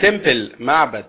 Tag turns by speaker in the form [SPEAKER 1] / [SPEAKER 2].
[SPEAKER 1] تمبل معبد.